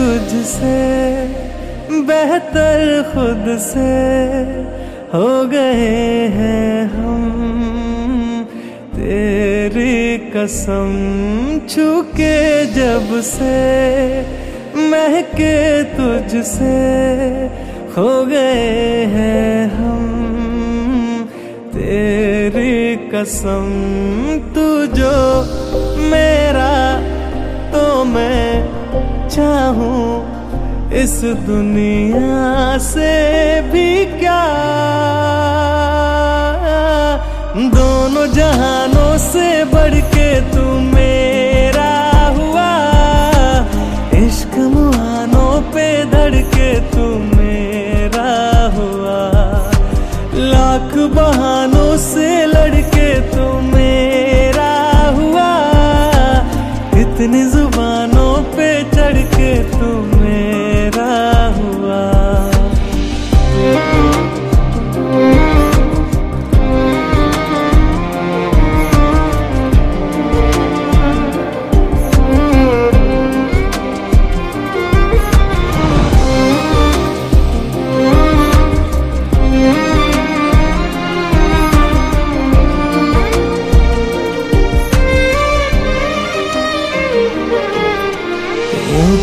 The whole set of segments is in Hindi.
तुझसे बेहतर खुद से हो गए हैं हम। तेरी कसम छूके जब से महके तुझसे हो गए हैं हम। तेरी कसम तू जो मेरा तो मैं इस दुनिया से भी क्या? दोनों जहानों से बढ़ के तू मेरा हुआ। इश्क मुहानों पे धड़ के तू मेरा हुआ। लाख बहानों से लड़के तू मेरा हुआ। इतनी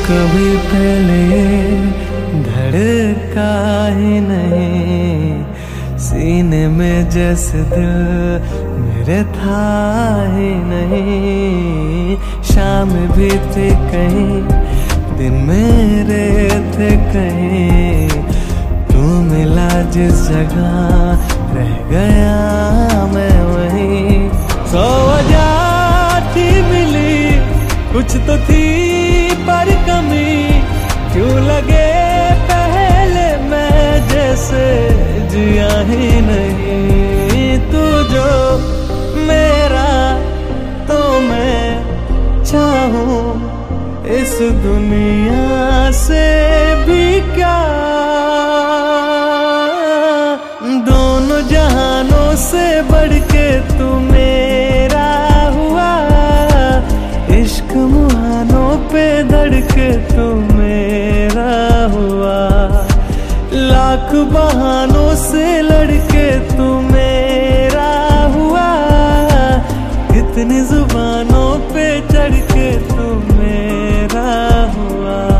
कभी पहले धड़का ही नहीं। सीने में जैसे दिल मेरे था ही नहीं। शाम भी थे कहीं, दिन मेरे थे कहीं। तू मिला जिस जगह रह गया मैं वहीं। सौ वजह थी मिली, कुछ तो थी लगे पहले मैं जैसे जिया ही नहीं। तू जो मेरा तो मैं चाहूँ इस दुनिया से भी क्या? दोनों जहानों से बढ़ के तू मेरा हुआ। इश्क मुहानों पे धड़के तू मेरा बहानों से लड़के तू मेरा हुआ। कितनी जुबानों पे चढ़ के तू मेरा हुआ।